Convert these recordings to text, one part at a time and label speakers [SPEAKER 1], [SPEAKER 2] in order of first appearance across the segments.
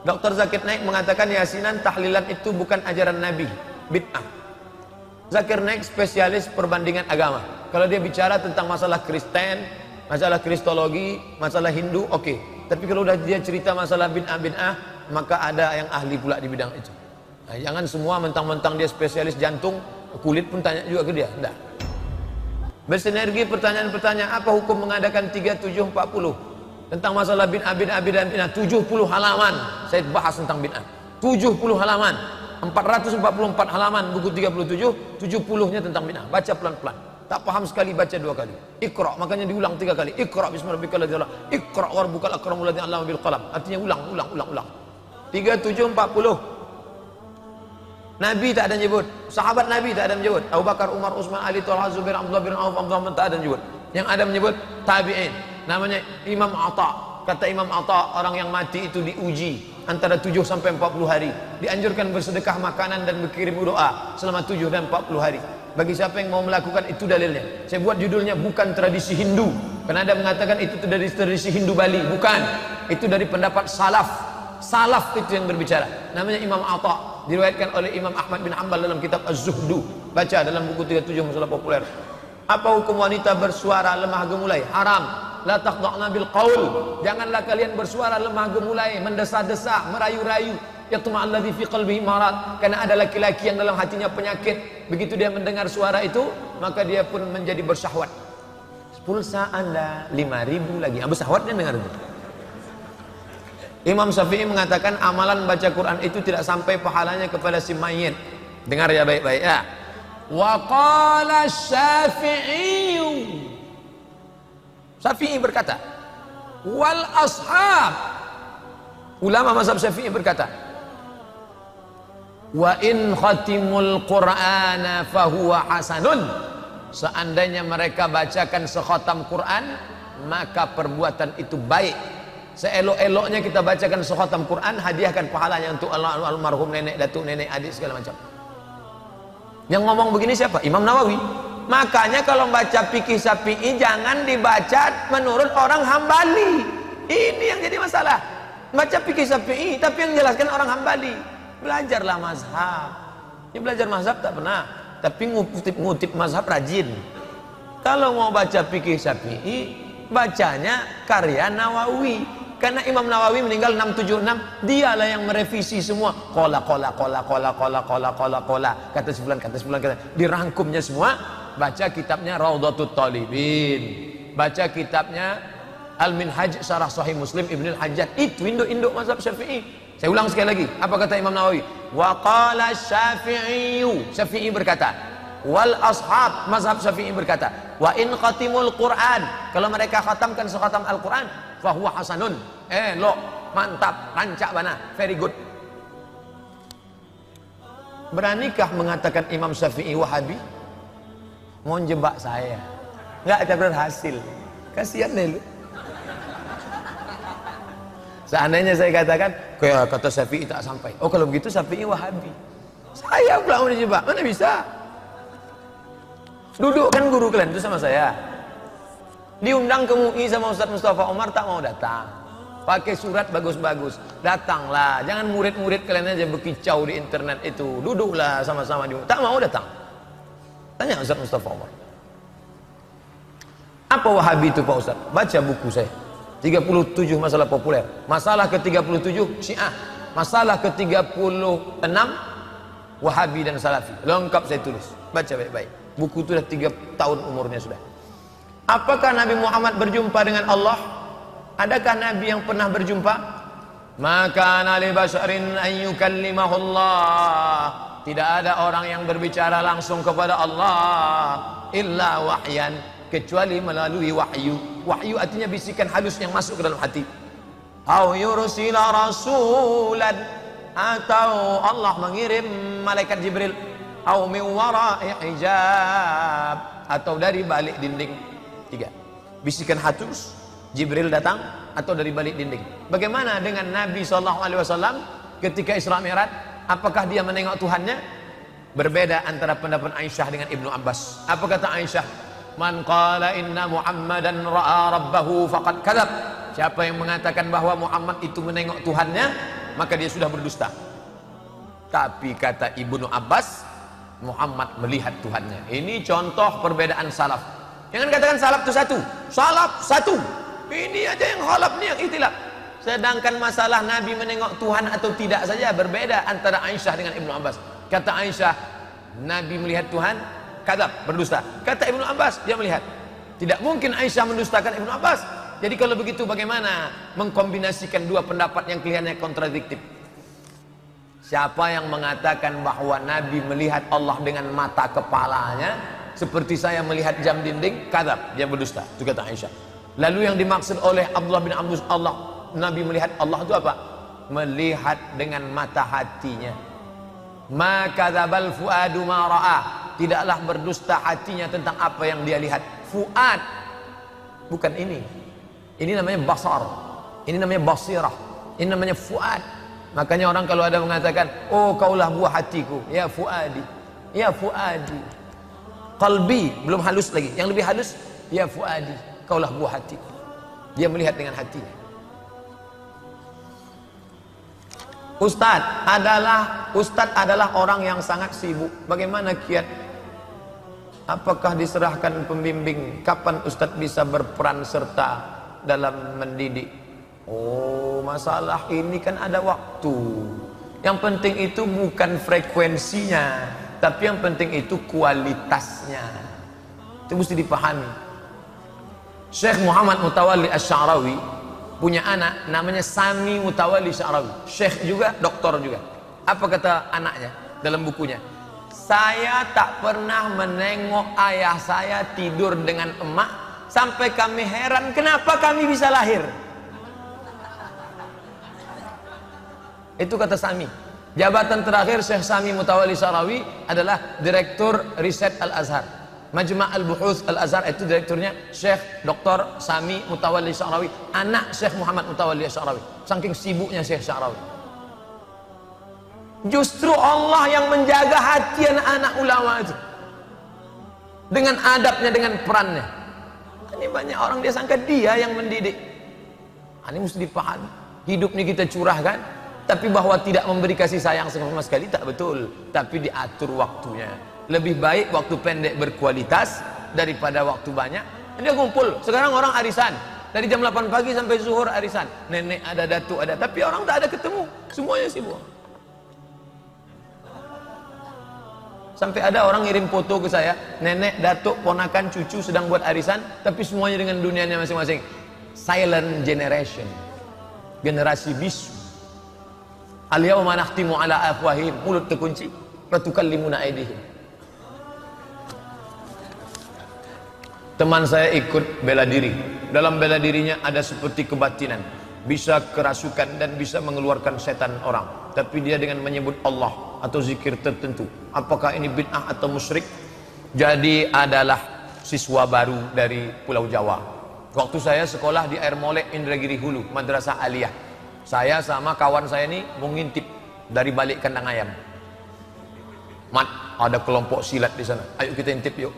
[SPEAKER 1] Dr. Zakir Naik mengatakan yasinan tahlilan itu bukan ajaran Nabi, bid'ah. Zakir Naik spesialis perbandingan agama. Kalau dia bicara tentang masalah Kristen, masalah Kristologi, masalah Hindu, oke. Okay. Tapi kalau udah dia cerita masalah bid'ah-bid'ah, maka ada yang ahli pula di bidang itu. Nah, jangan semua mentang-mentang dia spesialis jantung, kulit pun tanya juga ke dia. Enggak. Bersinergi pertanyaan-pertanyaan apa hukum mengadakan 3740? Tentang masalah bid'ah bid'ah bid'ah bid'ah. 70 halaman. Saya bahas tentang bid'ah. 70 halaman. 444 halaman buku 37 70 nya tentang bid'ah. Baca pelan-pelan. Tak paham sekali baca dua kali. Ikra makanya diulang tiga kali. Ikra bismillahirrahmanirrahim. Ikra warbukal akramul ladzi 'allama bil qalam. Artinya ulang ulang ulang ulang. 37 40 Nabi tak ada nyebut, sahabat Nabi tak ada menyebut. Abu Bakar, Umar, Utsman, Ali, Talha, Zubair, Abdullah bin Auf, Abdullah tak ada menyebut. Yang ada menyebut tabi'in namanya Imam Atta. Kata Imam Atta orang yang mati itu diuji antara 7 sampai 40 hari. Dianjurkan bersedekah makanan dan berkirim doa selama 7 dan 40 hari. Bagi siapa yang mau melakukan itu dalilnya. Saya buat judulnya bukan tradisi Hindu. Karena ada mengatakan itu dari tradisi Hindu Bali. Bukan. Itu dari pendapat salaf. Salaf itu yang berbicara. Namanya Imam Atta. Diriwayatkan oleh Imam Ahmad bin Hanbal dalam kitab Az-Zuhdu. Baca dalam buku 37 masalah populer. Apa hukum wanita bersuara lemah gemulai? Haram la taqda'na bil qaul. Janganlah kalian bersuara lemah gemulai mendesah-desah merayu-rayu. Yatma alladhi fi qalbihi marad. Karena ada laki-laki yang dalam hatinya penyakit. Begitu dia mendengar suara itu maka dia pun menjadi bersyahwat. Pulsa anda 5000 lagi. Abu syahwat dia dengar itu? Imam Syafi'i mengatakan amalan baca Quran itu tidak sampai pahalanya kepada si mayit. Dengar ya baik-baik ya. Wa qala syafi'i Syafi'i berkata, wal ashab. Ulama mazhab Syafi'i berkata, wa in khatimul qur'ana fahuwa hasanun. Seandainya mereka bacakan sekhatam Quran, maka perbuatan itu baik. Seelok-eloknya kita bacakan sekhatam Quran, hadiahkan pahalanya untuk Allah almarhum nenek, datuk nenek, adik segala macam. Yang ngomong begini siapa? Imam Nawawi. Makanya kalau baca fikih Syafi'i jangan dibaca menurut orang Hambali. Ini yang jadi masalah. Baca fikih Syafi'i tapi yang jelaskan orang Hambali. Belajarlah mazhab. Ini belajar mazhab tak pernah, tapi ngutip-ngutip mazhab rajin. Kalau mau baca fikih Syafi'i, bacanya karya Nawawi. Karena Imam Nawawi meninggal 676, dialah yang merevisi semua. Kola, kola, kola, kola, kola, kola, kola, kola. Kata sebulan, kata sebulan, kata. Dirangkumnya semua. Baca kitabnya Raudatul Talibin. Baca kitabnya Al-Minhaj Syarah Sahih Muslim Ibn Al-Hajjaj. Itu induk-induk mazhab Syafi'i. Saya ulang sekali lagi. Apa kata Imam Nawawi? Wa qala. Syafi'i berkata, wal ashab mazhab Syafi'i berkata, wa in khatimul Quran. Kalau mereka khatamkan sekhatam Al-Quran, fahuwa hasanun. Eh lo mantap rancak bana very good. Beranikah mengatakan Imam Syafi'i Wahabi? Mau jebak saya. Nggak ada berhasil. Kasihan deh lu. Seandainya saya katakan kata Syafi'i tak sampai. Oh kalau begitu Syafi'i Wahabi. Saya pula mau dijebak. Mana bisa duduk kan guru kalian itu sama saya Diundang ke MUI sama Ustaz Mustafa Omar tak mau datang. Pakai surat bagus-bagus. Datanglah. Jangan murid-murid kalian aja berkicau di internet itu. Duduklah sama-sama di Tak mau datang. Tanya Ustaz Mustafa Omar. Apa Wahabi itu Pak Ustaz? Baca buku saya. 37 masalah populer. Masalah ke-37 Syiah. Masalah ke-36 Wahabi dan Salafi. Lengkap saya tulis. Baca baik-baik. Buku itu sudah 3 tahun umurnya sudah. Apakah Nabi Muhammad berjumpa dengan Allah? Adakah Nabi yang pernah berjumpa? Maka Nabi basharin. Tidak ada orang yang berbicara langsung kepada Allah illa wahyan kecuali melalui wahyu. Wahyu artinya bisikan halus yang masuk ke dalam hati. Rasulan atau Allah mengirim malaikat Jibril au min wara'i hijab atau dari balik dinding Tiga. Bisikan hatus, Jibril datang atau dari balik dinding. Bagaimana dengan Nabi SAW ketika Isra Mi'raj? Apakah dia menengok Tuhannya? Berbeda antara pendapat Aisyah dengan Ibnu Abbas. Apa kata Aisyah? Man qala inna Muhammadan ra'a rabbahu faqad kadzab. Siapa yang mengatakan bahwa Muhammad itu menengok Tuhannya, maka dia sudah berdusta. Tapi kata Ibnu Abbas, Muhammad melihat Tuhannya. Ini contoh perbedaan salaf. Jangan katakan salaf itu satu. Salaf satu. Ini aja yang halaf nih yang ikhtilaf. Sedangkan masalah Nabi menengok Tuhan atau tidak saja berbeda antara Aisyah dengan Ibnu Abbas. Kata Aisyah, Nabi melihat Tuhan, kadap, berdusta. Kata Ibnu Abbas, dia melihat. Tidak mungkin Aisyah mendustakan Ibnu Abbas. Jadi kalau begitu bagaimana mengkombinasikan dua pendapat yang kelihatannya kontradiktif? Siapa yang mengatakan bahwa Nabi melihat Allah dengan mata kepalanya seperti saya melihat jam dinding, kadap, dia berdusta. Itu kata Aisyah. Lalu yang dimaksud oleh Abdullah bin Abdus Allah, Nabi melihat Allah itu apa? Melihat dengan mata hatinya. Maka dzabal fuadu ma Tidaklah berdusta hatinya tentang apa yang dia lihat. Fuad bukan ini. Ini namanya basar. Ini namanya basirah. Ini namanya fuad. Makanya orang kalau ada mengatakan, "Oh, kaulah buah hatiku." Ya fuadi. Ya fuadi. Qalbi belum halus lagi. Yang lebih halus, ya fuadi. Kaulah buah hatiku. Dia melihat dengan hatinya. Ustadz adalah Ustadz adalah orang yang sangat sibuk. Bagaimana kiat? Apakah diserahkan pembimbing? Kapan Ustadz bisa berperan serta dalam mendidik. Oh, masalah ini kan ada waktu. Yang penting itu bukan frekuensinya, tapi yang penting itu kualitasnya. Itu mesti dipahami. Syekh Muhammad Mutawalli Asy-Sya'rawi punya anak namanya Sami Mutawalli Sya'rawi. Syekh juga, doktor juga. Apa kata anaknya dalam bukunya? Saya tak pernah menengok ayah saya tidur dengan emak sampai kami heran kenapa kami bisa lahir itu kata Sami. Jabatan terakhir Syekh Sami Mutawali Sarawi adalah Direktur Riset Al-Azhar. Majma' Al-Buhuth Al-Azhar itu direkturnya Syekh Dr. Sami Mutawali Sarawi anak Syekh Muhammad Mutawali Sarawi saking sibuknya Syekh Sarawi justru Allah yang menjaga hati anak-anak ulama itu. Dengan adabnya dengan perannya. Ini banyak orang dia sangka dia yang mendidik. Ini mesti dipahami. Hidup ini kita curahkan, tapi bahwa tidak memberi kasih sayang sama sekali tak betul. Tapi diatur waktunya. Lebih baik waktu pendek berkualitas daripada waktu banyak. Dia kumpul. Sekarang orang arisan. Dari jam 8 pagi sampai zuhur arisan. Nenek ada, datuk ada. Tapi orang tak ada ketemu. Semuanya sibuk. Sampai ada orang ngirim foto ke saya, nenek, datuk, ponakan, cucu sedang buat arisan, tapi semuanya dengan dunianya masing-masing. Silent generation. Generasi bisu. Al-yawma nakhtimu ala afwahim, mulut terkunci, wa tukallimuna aydihim. Teman saya ikut bela diri. Dalam bela dirinya ada seperti kebatinan. Bisa kerasukan dan bisa mengeluarkan setan orang. Tapi dia dengan menyebut Allah atau zikir tertentu. Apakah ini bid'ah atau musyrik? Jadi adalah siswa baru dari Pulau Jawa. Waktu saya sekolah di Air Molek Indragiri Hulu, Madrasah Aliyah. Saya sama kawan saya ini mau ngintip dari balik kandang ayam. Mat, ada kelompok silat di sana. Ayo kita intip yuk.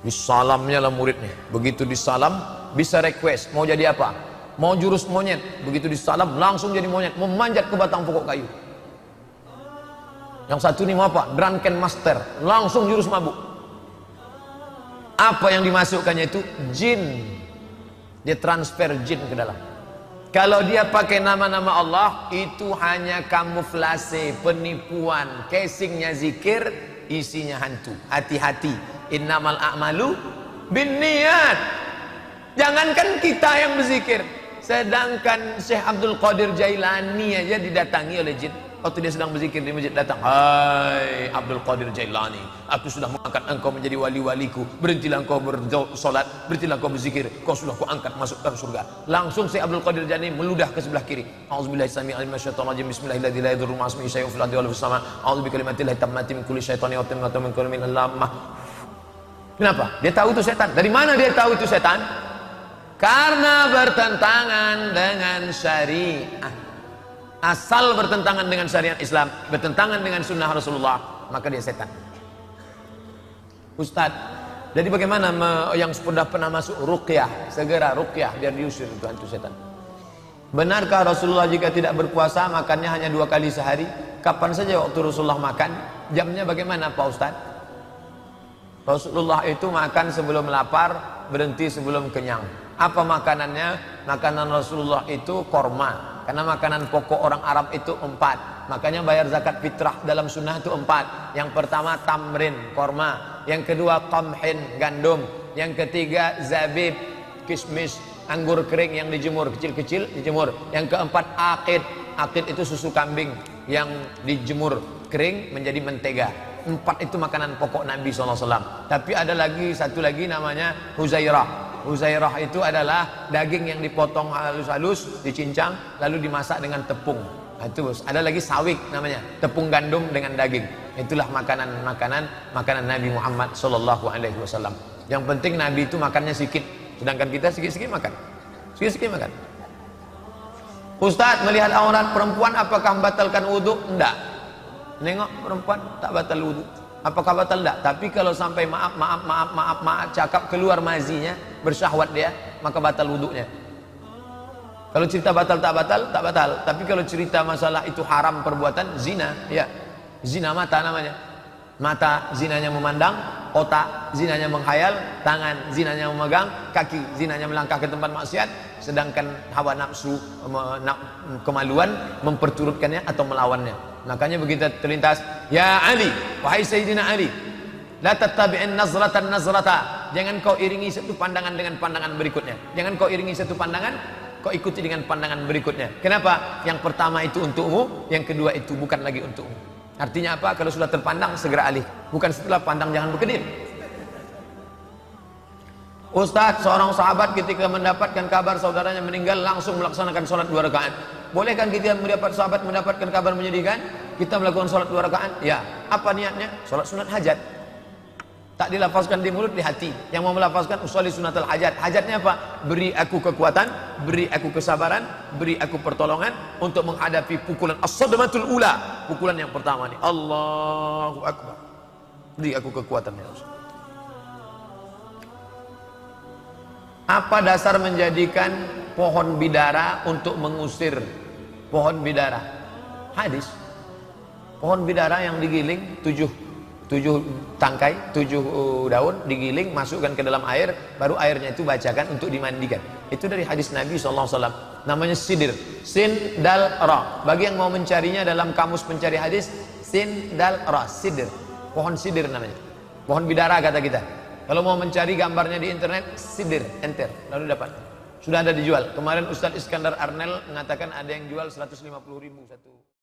[SPEAKER 1] Disalamnya lah muridnya. Begitu disalam, bisa request mau jadi apa? Mau jurus monyet. Begitu disalam langsung jadi monyet, memanjat ke batang pokok kayu. Yang satu ini mau apa? Drunken Master. Langsung jurus mabuk. Apa yang dimasukkannya itu? Jin. Dia transfer jin ke dalam. Kalau dia pakai nama-nama Allah, itu hanya kamuflase, penipuan. Casingnya zikir, isinya hantu. Hati-hati. Innamal a'malu bin niat. Jangankan kita yang berzikir. Sedangkan Syekh Abdul Qadir Jailani aja didatangi oleh jin waktu dia sedang berzikir di masjid datang Hai Abdul Qadir Jailani aku sudah mengangkat engkau menjadi wali-waliku. Berhentilah engkau bersolat berhentilah engkau berzikir. Kau sudah ku angkat masuk dalam surga. Langsung si Abdul Qadir Jailani meludah ke sebelah kiri. Kenapa? Dia tahu itu setan. Dari mana dia tahu itu setan? Karena bertentangan dengan syariah asal bertentangan dengan syariat Islam, bertentangan dengan sunnah Rasulullah, maka dia setan. Ustadz, jadi bagaimana yang sudah pernah masuk ruqyah, segera ruqyah biar diusir itu hantu setan. Benarkah Rasulullah jika tidak berpuasa makannya hanya dua kali sehari? Kapan saja waktu Rasulullah makan? Jamnya bagaimana Pak Ustaz? Rasulullah itu makan sebelum lapar, berhenti sebelum kenyang. Apa makanannya? Makanan Rasulullah itu korma. Karena makanan pokok orang Arab itu empat. Makanya bayar zakat fitrah dalam sunnah itu empat. Yang pertama tamrin, korma. Yang kedua qamhin, gandum. Yang ketiga zabib, kismis, anggur kering yang dijemur kecil-kecil dijemur yang keempat akid akid itu susu kambing yang dijemur kering menjadi mentega empat itu makanan pokok Nabi SAW tapi ada lagi satu lagi namanya huzairah huzairah itu adalah daging yang dipotong halus-halus dicincang lalu dimasak dengan tepung nah, itu ada lagi sawik namanya tepung gandum dengan daging itulah makanan-makanan makanan Nabi Muhammad SAW yang penting Nabi itu makannya sedikit Sedangkan kita sikit-sikit makan. Sikit-sikit makan. Ustaz melihat aurat perempuan apakah membatalkan wudhu? Enggak. Nengok perempuan tak batal wudhu. Apakah batal enggak? Tapi kalau sampai maaf, maaf, maaf, maaf, maaf, cakap keluar mazinya, bersyahwat dia, maka batal wudhunya. Kalau cerita batal tak batal, tak batal. Tapi kalau cerita masalah itu haram perbuatan, zina, ya. Zina mata namanya mata zinanya memandang, otak zinanya menghayal, tangan zinanya memegang, kaki zinanya melangkah ke tempat maksiat, sedangkan hawa nafsu kemaluan memperturutkannya atau melawannya. Makanya begitu terlintas, ya Ali, wahai Sayyidina Ali, la tattabi'in nazratan nazrata. Jangan kau iringi satu pandangan dengan pandangan berikutnya. Jangan kau iringi satu pandangan kau ikuti dengan pandangan berikutnya. Kenapa? Yang pertama itu untukmu, yang kedua itu bukan lagi untukmu. Artinya apa? Kalau sudah terpandang segera alih. Bukan setelah pandang jangan berkedip. Ustaz, seorang sahabat ketika mendapatkan kabar saudaranya meninggal langsung melaksanakan sholat dua rakaat. Bolehkan kita mendapat sahabat mendapatkan kabar menyedihkan? Kita melakukan sholat dua rakaat? Ya. Apa niatnya? Sholat sunat hajat. Tak dilafazkan di mulut, di hati. Yang mau melafazkan usali sunatul hajat. Hajatnya apa? Beri aku kekuatan, beri aku kesabaran, beri aku pertolongan untuk menghadapi pukulan as-sadmatul ula. Pukulan yang pertama ni. Allahu akbar. Beri aku kekuatan ya Allah. Apa dasar menjadikan pohon bidara untuk mengusir pohon bidara? Hadis. Pohon bidara yang digiling tujuh tujuh tangkai, tujuh uh, daun digiling, masukkan ke dalam air, baru airnya itu bacakan untuk dimandikan. Itu dari hadis Nabi SAW. Namanya sidir. Sin dal ra. Bagi yang mau mencarinya dalam kamus pencari hadis, sin dal ra. Sidir. Pohon sidir namanya. Pohon bidara kata kita. Kalau mau mencari gambarnya di internet, sidir, enter, lalu dapat. Sudah ada dijual. Kemarin Ustadz Iskandar Arnel mengatakan ada yang jual 150 ribu satu.